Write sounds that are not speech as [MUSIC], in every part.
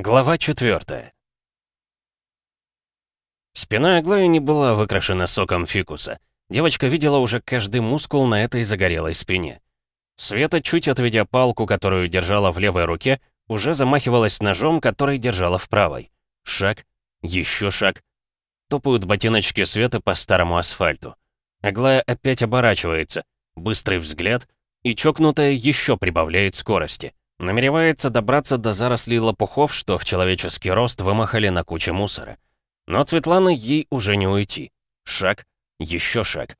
Глава 4 Спина Аглаи не была выкрашена соком фикуса. Девочка видела уже каждый мускул на этой загорелой спине. Света, чуть отведя палку, которую держала в левой руке, уже замахивалась ножом, который держала в правой. Шаг, еще шаг. Топают ботиночки Света по старому асфальту. Аглая опять оборачивается, быстрый взгляд, и чокнутая еще прибавляет скорости. Намеревается добраться до зарослей лопухов, что в человеческий рост вымахали на куче мусора. Но от Светланы ей уже не уйти. Шаг, еще шаг.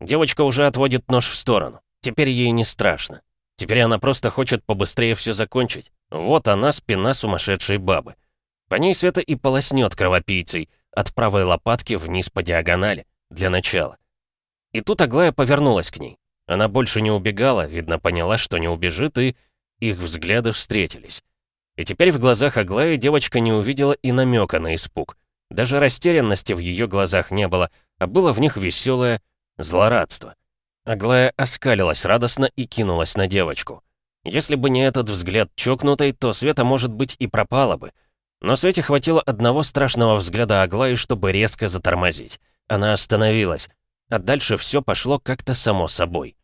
Девочка уже отводит нож в сторону. Теперь ей не страшно. Теперь она просто хочет побыстрее все закончить. Вот она, спина сумасшедшей бабы. По ней Света и полоснет кровопийцей, от правой лопатки вниз по диагонали, для начала. И тут Аглая повернулась к ней. Она больше не убегала, видно, поняла, что не убежит, и их взгляды встретились. И теперь в глазах Аглаи девочка не увидела и намека на испуг. Даже растерянности в ее глазах не было, а было в них веселое злорадство. Аглая оскалилась радостно и кинулась на девочку. Если бы не этот взгляд чокнутой, то Света, может быть, и пропала бы. Но Свете хватило одного страшного взгляда Аглаи, чтобы резко затормозить. Она остановилась, а дальше все пошло как-то само собой.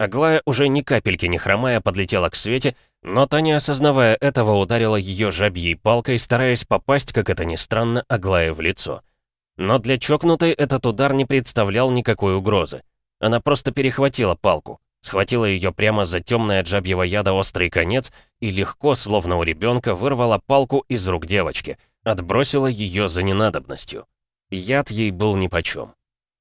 Аглая, уже ни капельки не хромая, подлетела к Свете, но та, не осознавая этого, ударила ее жабьей палкой, стараясь попасть, как это ни странно, Аглае в лицо. Но для чокнутой этот удар не представлял никакой угрозы. Она просто перехватила палку, схватила ее прямо за темное от жабьего яда острый конец и легко, словно у ребенка, вырвала палку из рук девочки, отбросила ее за ненадобностью. Яд ей был нипочем.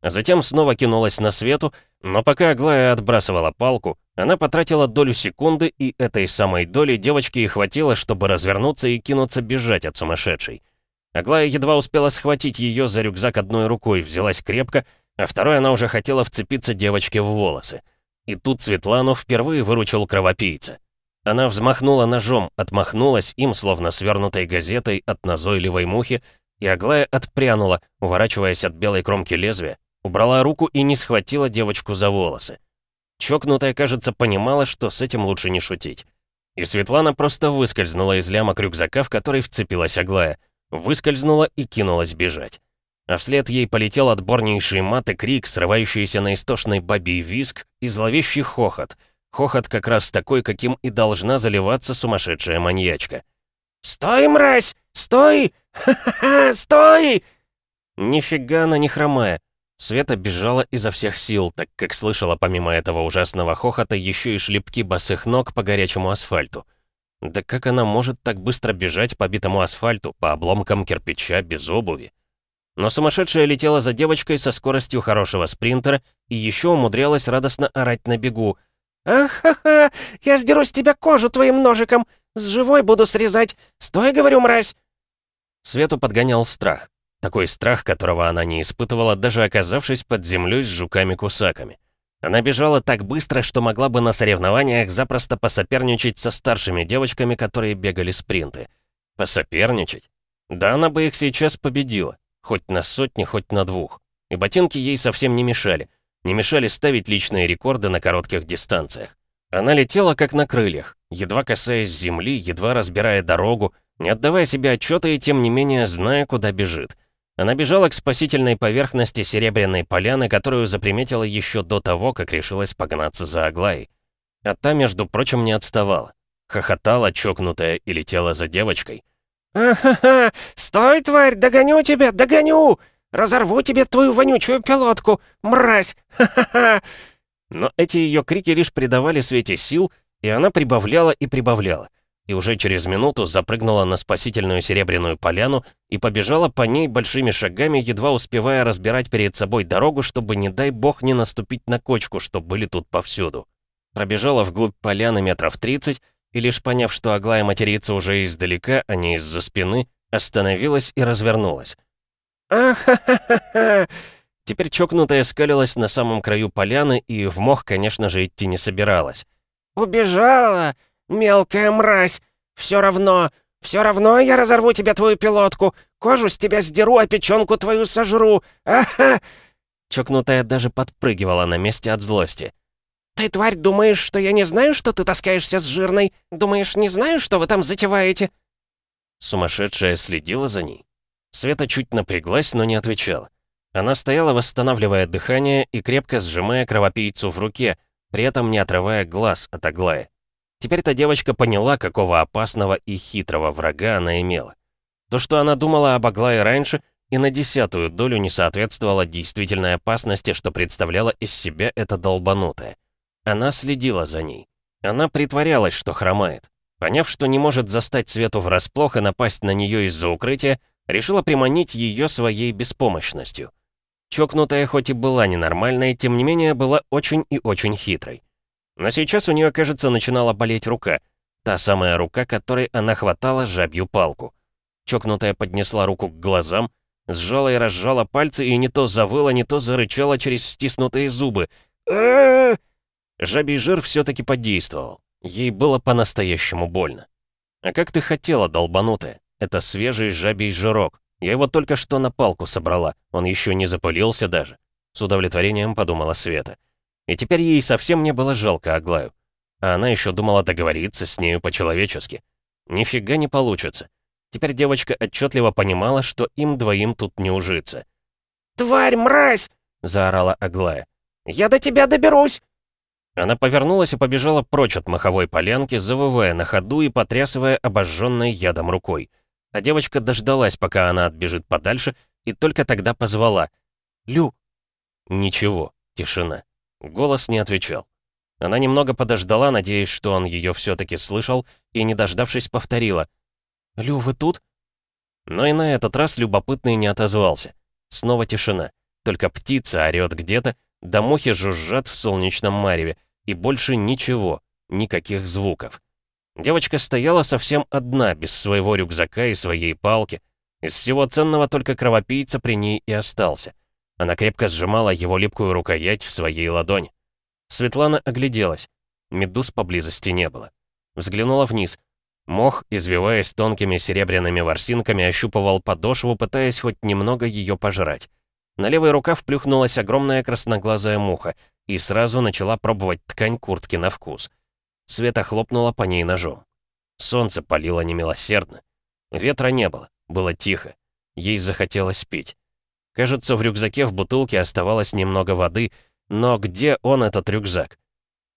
А затем снова кинулась на свету, но пока Аглая отбрасывала палку, она потратила долю секунды, и этой самой доли девочке и хватило, чтобы развернуться и кинуться бежать от сумасшедшей. Аглая едва успела схватить ее за рюкзак одной рукой, взялась крепко, а второй она уже хотела вцепиться девочке в волосы. И тут Светлану впервые выручил кровопийца. Она взмахнула ножом, отмахнулась им, словно свернутой газетой от назойливой мухи, и Аглая отпрянула, уворачиваясь от белой кромки лезвия, убрала руку и не схватила девочку за волосы. Чокнутая, кажется, понимала, что с этим лучше не шутить. И Светлана просто выскользнула из лямок рюкзака, в который вцепилась Аглая. Выскользнула и кинулась бежать а вслед ей полетел отборнейший мат и крик, срывающийся на истошный бабий виск и зловещий хохот. Хохот как раз такой, каким и должна заливаться сумасшедшая маньячка. «Стой, мразь! Стой! [LAUGHS] Ха-ха-ха! Стой!» Нифига она не хромая. Света бежала изо всех сил, так как слышала помимо этого ужасного хохота еще и шлепки босых ног по горячему асфальту. Да как она может так быстро бежать по битому асфальту, по обломкам кирпича, без обуви? Но сумасшедшая летела за девочкой со скоростью хорошего спринтера и еще умудрялась радостно орать на бегу. «Ах-ха-ха! Я сдеру с тебя кожу твоим ножиком! С живой буду срезать! Стой, говорю, мразь!» Свету подгонял страх. Такой страх, которого она не испытывала, даже оказавшись под землей с жуками-кусаками. Она бежала так быстро, что могла бы на соревнованиях запросто посоперничать со старшими девочками, которые бегали спринты. Посоперничать? Да она бы их сейчас победила. Хоть на сотни, хоть на двух. И ботинки ей совсем не мешали. Не мешали ставить личные рекорды на коротких дистанциях. Она летела как на крыльях, едва касаясь земли, едва разбирая дорогу, не отдавая себе отчета и тем не менее зная, куда бежит. Она бежала к спасительной поверхности Серебряной поляны, которую заприметила еще до того, как решилась погнаться за Аглаей. А та, между прочим, не отставала. Хохотала, чокнутая, и летела за девочкой. «Ага-ха! Стой, тварь! Догоню тебя! Догоню! Разорву тебе твою вонючую пилотку! Мразь! Ха-ха-ха!» Но эти ее крики лишь придавали Свете сил, и она прибавляла и прибавляла. И уже через минуту запрыгнула на спасительную серебряную поляну и побежала по ней большими шагами, едва успевая разбирать перед собой дорогу, чтобы, не дай бог, не наступить на кочку, что были тут повсюду. Пробежала вглубь поляны метров тридцать, и лишь поняв, что Аглая матерится уже издалека, а не из-за спины, остановилась и развернулась. «А-ха-ха-ха!» Теперь чокнутая скалилась на самом краю поляны и в мох, конечно же, идти не собиралась. «Убежала! Мелкая мразь! Все равно, все равно я разорву тебе твою пилотку! Кожу с тебя сдеру, а печенку твою сожру! Ага!» Чокнутая даже подпрыгивала на месте от злости. «Ты, тварь, думаешь, что я не знаю, что ты таскаешься с жирной? Думаешь, не знаю, что вы там затеваете?» Сумасшедшая следила за ней? Света чуть напряглась, но не отвечала. Она стояла, восстанавливая дыхание и крепко сжимая кровопийцу в руке, при этом не отрывая глаз от Аглая. Теперь-то девочка поняла, какого опасного и хитрого врага она имела. То, что она думала об Аглае раньше, и на десятую долю не соответствовало действительной опасности, что представляла из себя эта долбанутая. Она следила за ней. Она притворялась, что хромает. Поняв, что не может застать Свету врасплох и напасть на нее из-за укрытия, решила приманить ее своей беспомощностью. Чокнутая хоть и была ненормальной, тем не менее была очень и очень хитрой. Но сейчас у нее, кажется, начинала болеть рука. Та самая рука, которой она хватала жабью палку. Чокнутая поднесла руку к глазам, сжала и разжала пальцы и не то завыла, не то зарычала через стиснутые зубы. Жабий жир все-таки подействовал. Ей было по-настоящему больно. «А как ты хотела, долбанутая? Это свежий жабий жирок. Я его только что на палку собрала, он еще не запылился даже». С удовлетворением подумала Света. И теперь ей совсем не было жалко Аглаю. А она еще думала договориться с нею по-человечески. Нифига не получится. Теперь девочка отчетливо понимала, что им двоим тут не ужиться. «Тварь, мразь!» — заорала Аглая. «Я до тебя доберусь!» Она повернулась и побежала прочь от маховой полянки, завывая на ходу и потрясывая обожженной ядом рукой. А девочка дождалась, пока она отбежит подальше, и только тогда позвала. «Лю!» Ничего, тишина. Голос не отвечал. Она немного подождала, надеясь, что он ее все-таки слышал, и, не дождавшись, повторила. «Лю, вы тут?» Но и на этот раз любопытный не отозвался. Снова тишина. Только птица орёт где-то, да мухи жужжат в солнечном мареве, и больше ничего, никаких звуков. Девочка стояла совсем одна, без своего рюкзака и своей палки. Из всего ценного только кровопийца при ней и остался. Она крепко сжимала его липкую рукоять в своей ладони. Светлана огляделась. Медуз поблизости не было. Взглянула вниз. Мох, извиваясь тонкими серебряными ворсинками, ощупывал подошву, пытаясь хоть немного ее пожрать. На левый рукав плюхнулась огромная красноглазая муха и сразу начала пробовать ткань куртки на вкус. Света хлопнула по ней ножом. Солнце палило немилосердно. Ветра не было, было тихо. Ей захотелось пить. Кажется, в рюкзаке в бутылке оставалось немного воды, но где он, этот рюкзак?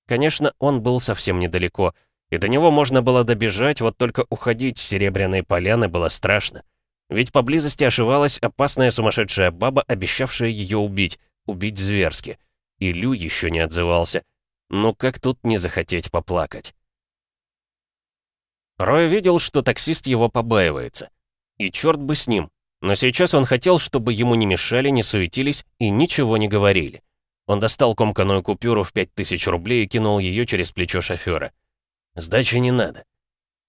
Конечно, он был совсем недалеко, и до него можно было добежать, вот только уходить с Серебряной поляны было страшно. Ведь поблизости ошивалась опасная сумасшедшая баба, обещавшая ее убить, убить зверски. И Лю еще не отзывался. Ну как тут не захотеть поплакать? Рой видел, что таксист его побаивается. И черт бы с ним. Но сейчас он хотел, чтобы ему не мешали, не суетились и ничего не говорили. Он достал комканую купюру в 5000 рублей и кинул ее через плечо шофера. «Сдачи не надо».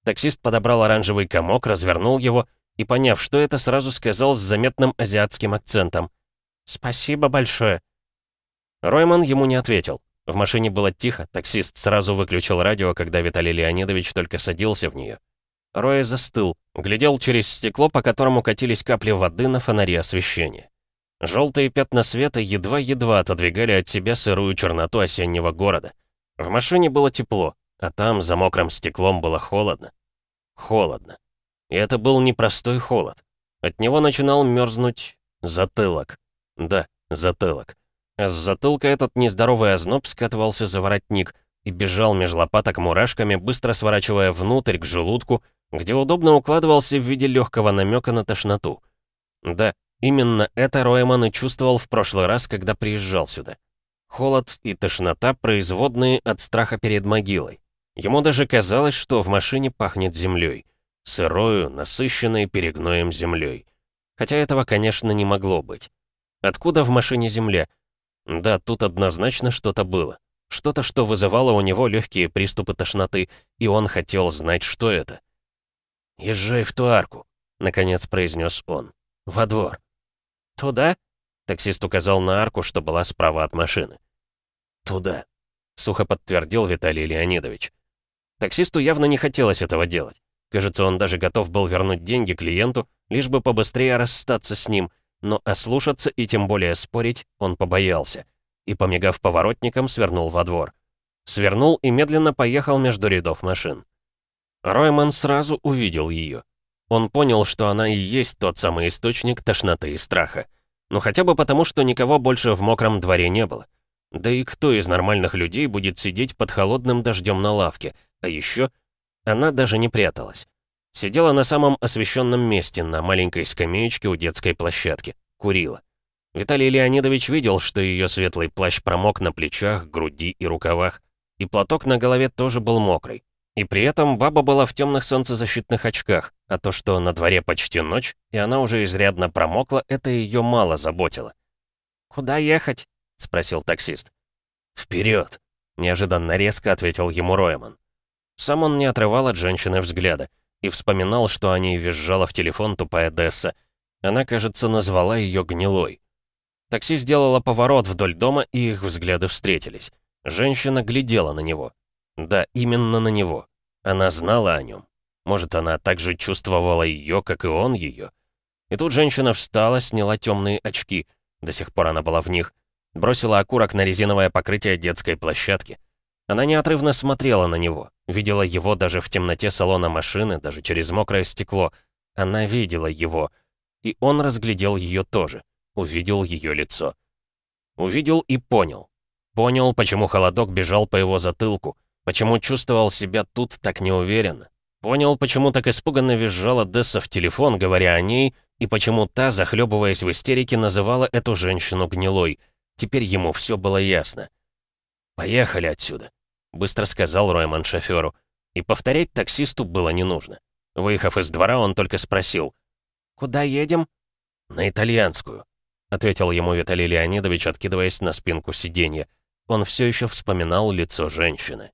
Таксист подобрал оранжевый комок, развернул его и, поняв, что это, сразу сказал с заметным азиатским акцентом. «Спасибо большое». Ройман ему не ответил. В машине было тихо, таксист сразу выключил радио, когда Виталий Леонидович только садился в нее. Рой застыл, глядел через стекло, по которому катились капли воды на фонаре освещения. Желтые пятна света едва-едва отодвигали от себя сырую черноту осеннего города. В машине было тепло, а там, за мокрым стеклом, было холодно. Холодно. И это был непростой холод. От него начинал мерзнуть затылок. Да, затылок. А с затылка этот нездоровый озноб скатывался за воротник и бежал меж лопаток мурашками, быстро сворачивая внутрь к желудку, где удобно укладывался в виде легкого намека на тошноту. Да, именно это Ройман и чувствовал в прошлый раз, когда приезжал сюда. Холод и тошнота производные от страха перед могилой. Ему даже казалось, что в машине пахнет землей сырою, насыщенной перегноем землей. Хотя этого, конечно, не могло быть. Откуда в машине земля? Да, тут однозначно что-то было. Что-то, что вызывало у него легкие приступы тошноты, и он хотел знать, что это. «Езжай в ту арку», — наконец произнес он. «Во двор». «Туда?» — таксист указал на арку, что была справа от машины. «Туда», — сухо подтвердил Виталий Леонидович. Таксисту явно не хотелось этого делать. Кажется, он даже готов был вернуть деньги клиенту, лишь бы побыстрее расстаться с ним, но ослушаться и тем более спорить он побоялся. И, помигав поворотником, свернул во двор. Свернул и медленно поехал между рядов машин. Ройман сразу увидел ее. Он понял, что она и есть тот самый источник тошноты и страха. Ну хотя бы потому, что никого больше в мокром дворе не было. Да и кто из нормальных людей будет сидеть под холодным дождем на лавке? А еще она даже не пряталась. Сидела на самом освещенном месте, на маленькой скамеечке у детской площадки. Курила. Виталий Леонидович видел, что ее светлый плащ промок на плечах, груди и рукавах. И платок на голове тоже был мокрый. И при этом баба была в темных солнцезащитных очках, а то, что на дворе почти ночь, и она уже изрядно промокла, это ее мало заботило. «Куда ехать?» — спросил таксист. «Вперед!» — неожиданно резко ответил ему Ройман. Сам он не отрывал от женщины взгляда и вспоминал, что о ней визжала в телефон тупая Десса. Она, кажется, назвала ее гнилой. Такси сделало поворот вдоль дома, и их взгляды встретились. Женщина глядела на него. Да, именно на него. Она знала о нем. Может, она так же чувствовала ее, как и он ее. И тут женщина встала, сняла темные очки. До сих пор она была в них. Бросила окурок на резиновое покрытие детской площадки. Она неотрывно смотрела на него, видела его даже в темноте салона машины, даже через мокрое стекло. Она видела его. И он разглядел ее тоже, увидел ее лицо. Увидел и понял. Понял, почему холодок бежал по его затылку, почему чувствовал себя тут так неуверенно. Понял, почему так испуганно визжала Десса в телефон, говоря о ней, и почему та, захлебываясь в истерике, называла эту женщину гнилой. Теперь ему все было ясно. «Поехали отсюда», — быстро сказал Ройман шоферу. И повторять таксисту было не нужно. Выехав из двора, он только спросил. «Куда едем?» «На итальянскую», — ответил ему Виталий Леонидович, откидываясь на спинку сиденья. Он все еще вспоминал лицо женщины.